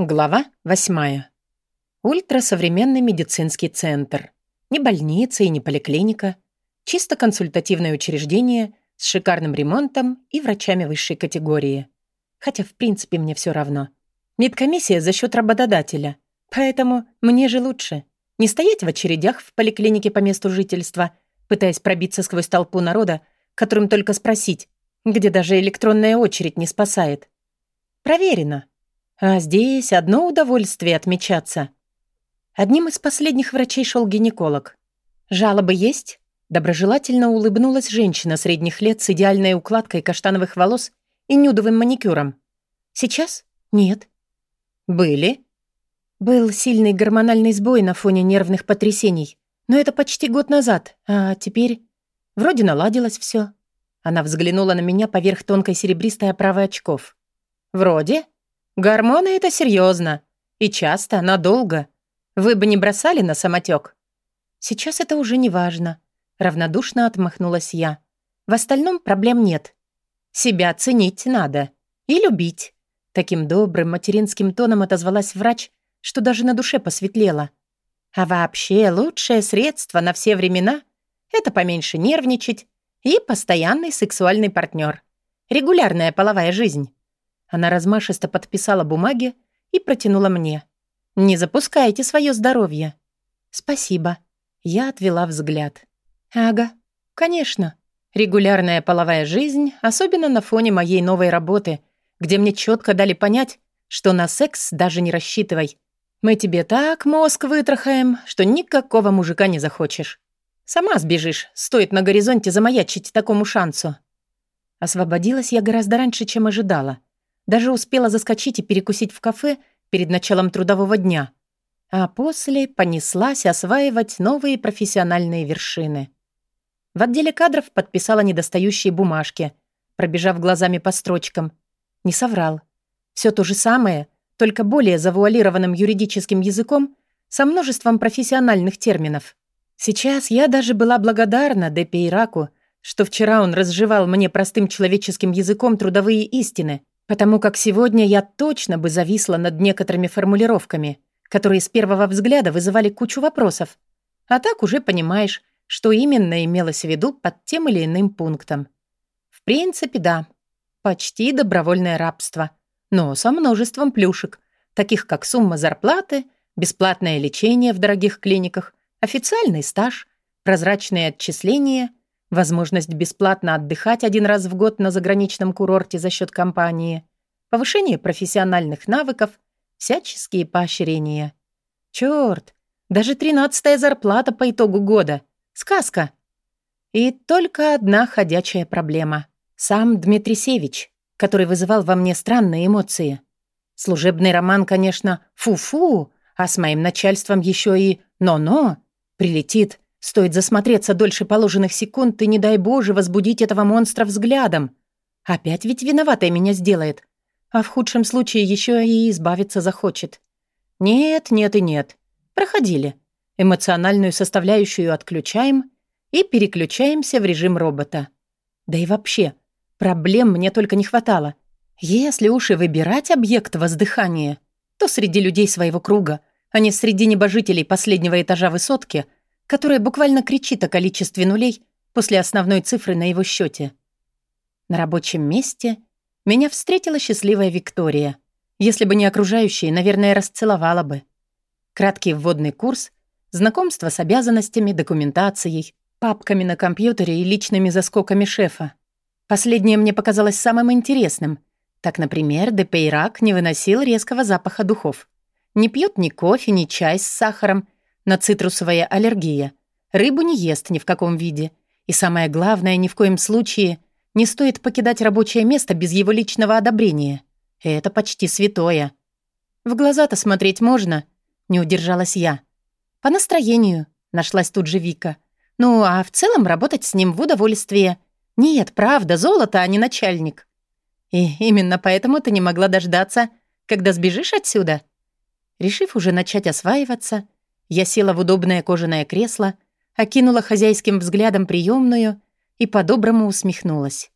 Глава восьмая. Ультрасовременный медицинский центр. Не больница и не поликлиника. Чисто консультативное учреждение с шикарным ремонтом и врачами высшей категории. Хотя, в принципе, мне все равно. Медкомиссия за счет работодателя. Поэтому мне же лучше. Не стоять в очередях в поликлинике по месту жительства, пытаясь пробиться сквозь толпу народа, которым только спросить, где даже электронная очередь не спасает. Проверено. А здесь одно удовольствие отмечаться. Одним из последних врачей шел гинеколог. «Жалобы есть?» Доброжелательно улыбнулась женщина средних лет с идеальной укладкой каштановых волос и нюдовым маникюром. «Сейчас? Нет». «Были?» Был сильный гормональный сбой на фоне нервных потрясений. Но это почти год назад, а теперь... Вроде наладилось все. Она взглянула на меня поверх тонкой серебристой оправы очков. «Вроде?» Гормоны — это серьезно. И часто, надолго. Вы бы не бросали на самотек. Сейчас это уже не важно. Равнодушно отмахнулась я. В остальном проблем нет. Себя ценить надо. И любить. Таким добрым материнским тоном отозвалась врач, что даже на душе посветлело. А вообще лучшее средство на все времена — это поменьше нервничать и постоянный сексуальный партнер. Регулярная половая жизнь. Она размашисто подписала бумаги и протянула мне. «Не запускайте свое здоровье». «Спасибо». Я отвела взгляд. «Ага, конечно. Регулярная половая жизнь, особенно на фоне моей новой работы, где мне четко дали понять, что на секс даже не рассчитывай. Мы тебе так мозг вытрахаем, что никакого мужика не захочешь. Сама сбежишь, стоит на горизонте замаячить такому шансу». Освободилась я гораздо раньше, чем ожидала. Даже успела заскочить и перекусить в кафе перед началом трудового дня. А после понеслась осваивать новые профессиональные вершины. В отделе кадров подписала недостающие бумажки, пробежав глазами по строчкам. Не соврал. Все то же самое, только более завуалированным юридическим языком со множеством профессиональных терминов. Сейчас я даже была благодарна Депе Ираку, что вчера он разжевал мне простым человеческим языком трудовые истины, Потому как сегодня я точно бы зависла над некоторыми формулировками, которые с первого взгляда вызывали кучу вопросов. А так уже понимаешь, что именно имелось в виду под тем или иным пунктом. В принципе, да. Почти добровольное рабство. Но со множеством плюшек, таких как сумма зарплаты, бесплатное лечение в дорогих клиниках, официальный стаж, прозрачные отчисления — возможность бесплатно отдыхать один раз в год на заграничном курорте за счет компании, повышение профессиональных навыков, всяческие поощрения. Чёрт, даже тринадцатая зарплата по итогу года. Сказка. И только одна ходячая проблема. Сам Дмитрий Севич, который вызывал во мне странные эмоции. Служебный роман, конечно, фу-фу, а с моим начальством еще и «но-но» прилетит Стоит засмотреться дольше положенных секунд, и не дай Боже возбудить этого монстра взглядом. Опять ведь виноватая меня сделает. А в худшем случае еще и избавиться захочет. Нет, нет и нет. Проходили. Эмоциональную составляющую отключаем и переключаемся в режим робота. Да и вообще, проблем мне только не хватало. Если уж и выбирать объект воздыхания, то среди людей своего круга, а не среди небожителей последнего этажа высотки — которая буквально кричит о количестве нулей после основной цифры на его счете. На рабочем месте меня встретила счастливая Виктория. Если бы не окружающие, наверное, расцеловала бы. Краткий вводный курс, знакомство с обязанностями, документацией, папками на компьютере и личными заскоками шефа. Последнее мне показалось самым интересным. Так, например, Депейрак не выносил резкого запаха духов. Не пьет ни кофе, ни чай с сахаром — на цитрусовая аллергия. Рыбу не ест ни в каком виде. И самое главное, ни в коем случае не стоит покидать рабочее место без его личного одобрения. Это почти святое. В глаза-то смотреть можно, не удержалась я. По настроению, нашлась тут же Вика. Ну, а в целом работать с ним в удовольствие. Нет, правда, золото, а не начальник. И именно поэтому ты не могла дождаться, когда сбежишь отсюда. Решив уже начать осваиваться, я села в удобное кожаное кресло, окинула хозяйским взглядом приемную и по-доброму усмехнулась.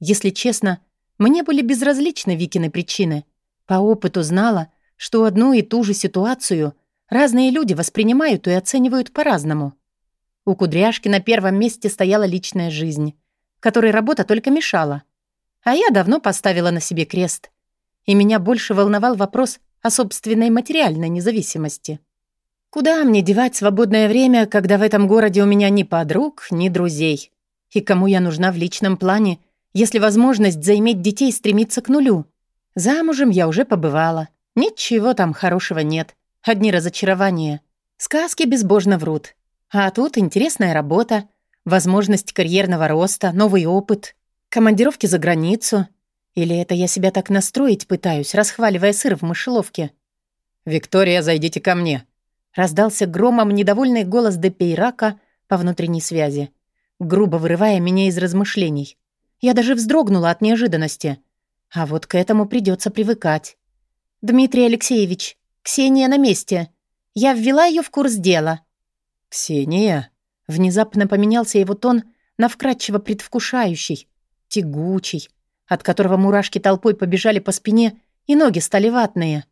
Если честно, мне были безразличны Викины причины. По опыту знала, что одну и ту же ситуацию разные люди воспринимают и оценивают по-разному. У Кудряшки на первом месте стояла личная жизнь, которой работа только мешала. А я давно поставила на себе крест. И меня больше волновал вопрос о собственной материальной независимости. Куда мне девать свободное время, когда в этом городе у меня ни подруг, ни друзей? И кому я нужна в личном плане, если возможность заиметь детей стремится к нулю? Замужем я уже побывала. Ничего там хорошего нет. Одни разочарования. Сказки безбожно врут. А тут интересная работа, возможность карьерного роста, новый опыт, командировки за границу. Или это я себя так настроить пытаюсь, расхваливая сыр в мышеловке? «Виктория, зайдите ко мне», — раздался громом недовольный голос Депейрака по внутренней связи, грубо вырывая меня из размышлений. Я даже вздрогнула от неожиданности. А вот к этому придется привыкать. «Дмитрий Алексеевич, Ксения на месте. Я ввела ее в курс дела». «Ксения?» Внезапно поменялся его тон на вкрадчиво предвкушающий, тягучий, от которого мурашки толпой побежали по спине и ноги стали ватные.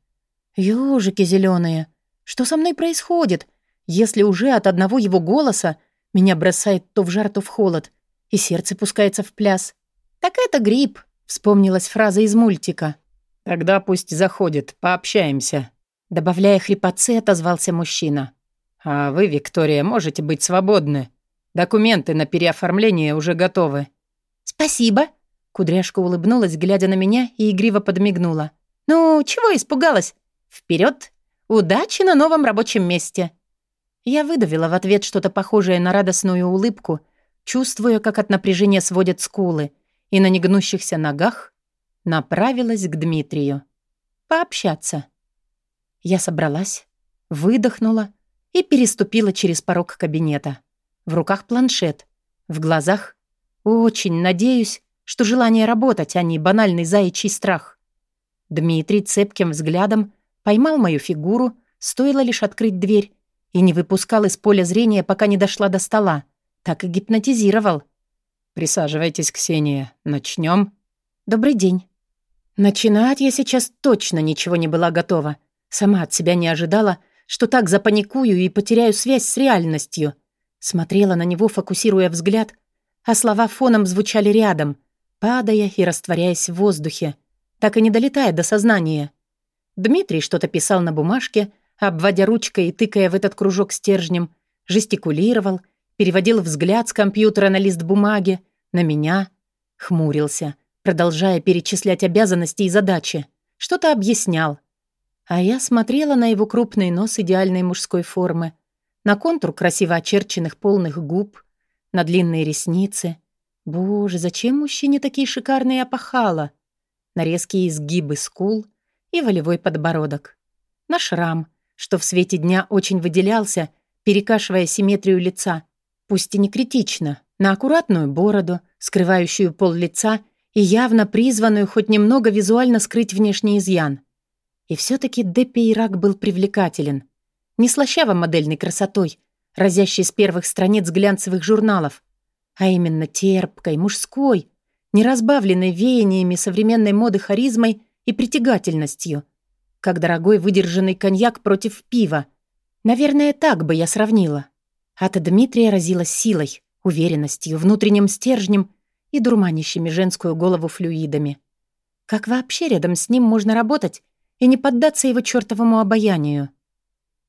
«Ёжики зеленые, что со мной происходит, если уже от одного его голоса меня бросает то в жар, то в холод, и сердце пускается в пляс? Так это грипп», — вспомнилась фраза из мультика. «Тогда пусть заходит, пообщаемся», — добавляя хрипотцы, отозвался мужчина. «А вы, Виктория, можете быть свободны. Документы на переоформление уже готовы». «Спасибо». Кудряшка улыбнулась, глядя на меня, и игриво подмигнула. «Ну, чего испугалась? Вперед! Удачи на новом рабочем месте!» Я выдавила в ответ что-то похожее на радостную улыбку, чувствуя, как от напряжения сводят скулы, и на негнущихся ногах направилась к Дмитрию. Пообщаться. Я собралась, выдохнула и переступила через порог кабинета. В руках планшет, в глазах очень надеюсь, что желание работать, а не банальный заячий страх. Дмитрий цепким взглядом поймал мою фигуру, стоило лишь открыть дверь, и не выпускал из поля зрения, пока не дошла до стола. Так и гипнотизировал. «Присаживайтесь, Ксения. Начнем. «Добрый день». Начинать я сейчас точно ничего не была готова. Сама от себя не ожидала, что так запаникую и потеряю связь с реальностью. Смотрела на него, фокусируя взгляд, а слова фоном звучали рядом, падая и растворяясь в воздухе, так и не долетая до сознания. Дмитрий что-то писал на бумажке, обводя ручкой и тыкая в этот кружок стержнем, жестикулировал, переводил взгляд с компьютера на лист бумаги, на меня, хмурился, продолжая перечислять обязанности и задачи, что-то объяснял. А я смотрела на его крупный нос идеальной мужской формы, на контур красиво очерченных полных губ, на длинные ресницы. Боже, зачем мужчине такие шикарные опахала? На резкие изгибы скул и волевой подбородок. На шрам, что в свете дня очень выделялся, перекашивая симметрию лица, пусть и не критично, на аккуратную бороду, скрывающую пол лица и явно призванную хоть немного визуально скрыть внешний изъян. И все-таки Деппи Ирак был привлекателен. Не слащаво модельной красотой, разящей с первых страниц глянцевых журналов, а именно терпкой, мужской, не разбавленной веяниями современной моды харизмой и притягательностью, как дорогой выдержанный коньяк против пива. Наверное, так бы я сравнила. От Дмитрия разила силой, уверенностью, внутренним стержнем и дурманящими женскую голову флюидами. Как вообще рядом с ним можно работать, и не поддаться его чертовому обаянию.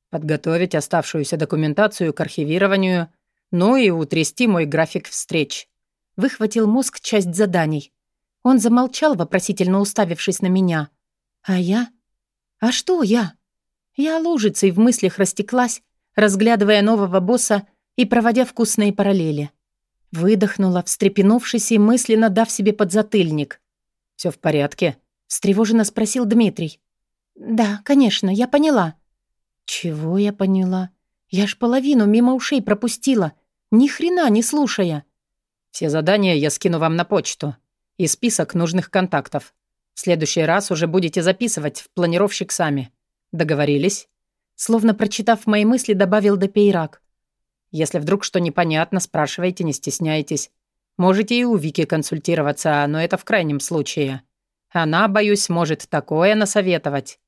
Подготовить оставшуюся документацию к архивированию, ну и утрясти мой график встреч. Выхватил мозг часть заданий. Он замолчал, вопросительно уставившись на меня. А я? А что я? Я лужицей в мыслях растеклась, разглядывая нового босса и проводя вкусные параллели. Выдохнула, встрепенувшись и мысленно дав себе подзатыльник. Все в порядке?» — встревоженно спросил Дмитрий. «Да, конечно, я поняла». «Чего я поняла? Я ж половину мимо ушей пропустила, ни хрена не слушая». «Все задания я скину вам на почту. И список нужных контактов. В следующий раз уже будете записывать в планировщик сами. Договорились?» Словно прочитав мои мысли, добавил Допейрак. «Если вдруг что непонятно, спрашивайте, не стесняйтесь. Можете и у Вики консультироваться, но это в крайнем случае. Она, боюсь, может такое насоветовать.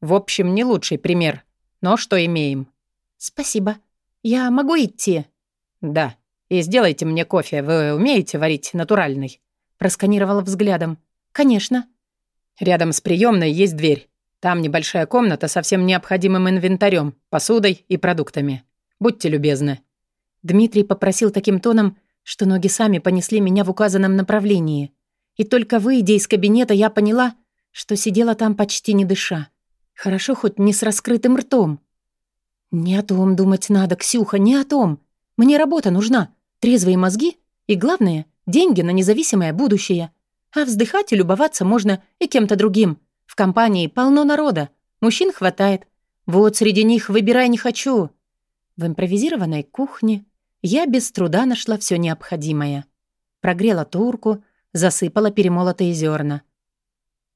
В общем, не лучший пример. Но что имеем? Спасибо. Я могу идти? Да. И сделайте мне кофе. Вы умеете варить натуральный? Просканировала взглядом. Конечно. Рядом с приемной есть дверь. Там небольшая комната со всем необходимым инвентарем, посудой и продуктами. Будьте любезны». Дмитрий попросил таким тоном, что ноги сами понесли меня в указанном направлении. И только выйдя из кабинета, я поняла, что сидела там почти не дыша. Хорошо хоть не с раскрытым ртом. «Не о том думать надо, Ксюха, не о том. Мне работа нужна, трезвые мозги и, главное, деньги на независимое будущее. А вздыхать и любоваться можно и кем-то другим. В компании полно народа, мужчин хватает. Вот среди них выбирай не хочу. В импровизированной кухне я без труда нашла все необходимое. Прогрела турку, засыпала перемолотые зерна.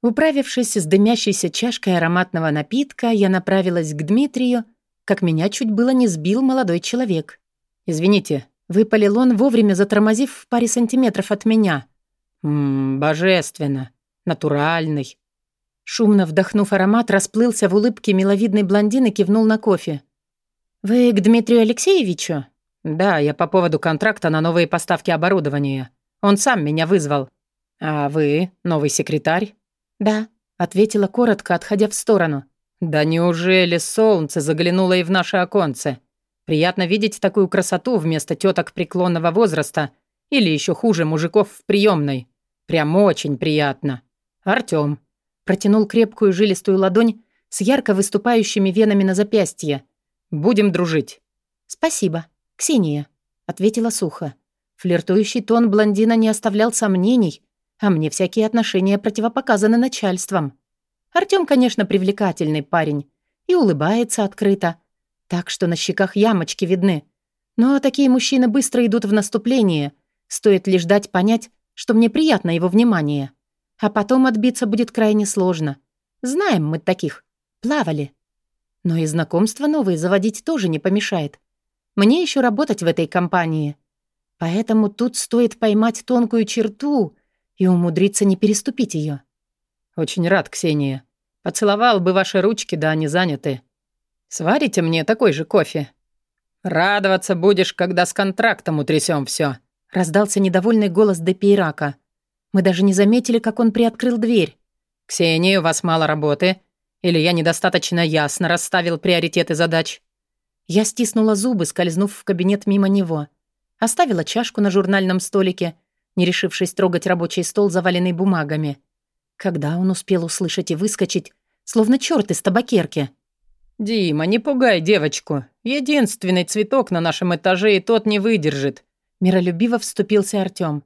Управившись с дымящейся чашкой ароматного напитка, я направилась к Дмитрию, как меня чуть было не сбил молодой человек. «Извините», — выпалил он, вовремя затормозив в паре сантиметров от меня. «Ммм, божественно, натуральный, Шумно вдохнув аромат, расплылся в улыбке миловидный блондин и кивнул на кофе. «Вы к Дмитрию Алексеевичу?» «Да, я по поводу контракта на новые поставки оборудования. Он сам меня вызвал». «А вы новый секретарь?» «Да», — ответила коротко, отходя в сторону. «Да неужели солнце заглянуло и в наше оконце? Приятно видеть такую красоту вместо теток преклонного возраста или еще хуже мужиков в приемной. Прям очень приятно. Артём, Протянул крепкую жилистую ладонь с ярко выступающими венами на запястье. «Будем дружить». «Спасибо. Ксения», — ответила сухо. Флиртующий тон блондина не оставлял сомнений, а мне всякие отношения противопоказаны начальством. Артём, конечно, привлекательный парень и улыбается открыто, так что на щеках ямочки видны. Но такие мужчины быстро идут в наступление, стоит лишь дать понять, что мне приятно его внимание. А потом отбиться будет крайне сложно. Знаем мы таких. Плавали. Но и знакомства новые заводить тоже не помешает. Мне еще работать в этой компании. Поэтому тут стоит поймать тонкую черту и умудриться не переступить ее. Очень рад, Ксения. Поцеловал бы ваши ручки, да они заняты. Сварите мне такой же кофе. Радоваться будешь, когда с контрактом утрясем все. Раздался недовольный голос Депейрака. Мы даже не заметили, как он приоткрыл дверь. «Ксения, у вас мало работы? Или я недостаточно ясно расставил приоритеты задач?» Я стиснула зубы, скользнув в кабинет мимо него. Оставила чашку на журнальном столике, не решившись трогать рабочий стол, заваленный бумагами. Когда он успел услышать и выскочить, словно черт из табакерки? «Дима, не пугай девочку. Единственный цветок на нашем этаже, и тот не выдержит», — миролюбиво вступился Артём.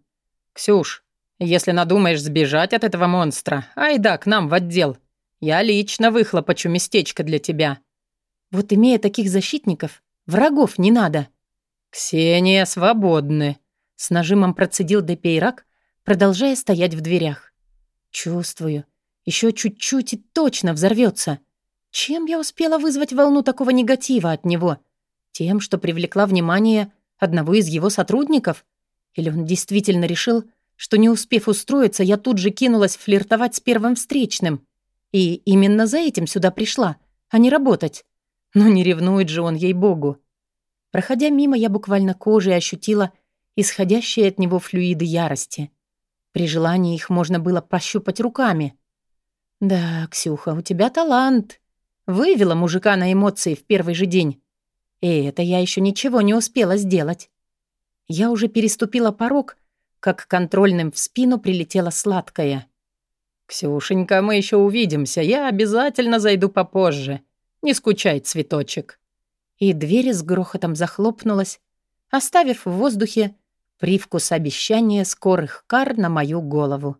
«Ксюш, если надумаешь сбежать от этого монстра, ай да, к нам в отдел. Я лично выхлопочу местечко для тебя». «Вот имея таких защитников, врагов не надо». «Ксения, свободны», — с нажимом процедил Депейрак, продолжая стоять в дверях. «Чувствую. Еще чуть-чуть и точно взорвется. Чем я успела вызвать волну такого негатива от него? Тем, что привлекла внимание одного из его сотрудников? Или он действительно решил, что, не успев устроиться, я тут же кинулась флиртовать с первым встречным. И именно за этим сюда пришла, а не работать. Но не ревнует же он, ей-богу. Проходя мимо, я буквально кожей ощутила исходящие от него флюиды ярости. При желании их можно было пощупать руками. «Да, Ксюха, у тебя талант», Вывела мужика на эмоции в первый же день. И это я еще ничего не успела сделать. Я уже переступила порог, как контрольным в спину прилетела сладкая. «Ксюшенька, мы еще увидимся. Я обязательно зайду попозже. Не скучай, цветочек». И дверь с грохотом захлопнулась, оставив в воздухе привкус обещания скорых кар на мою голову.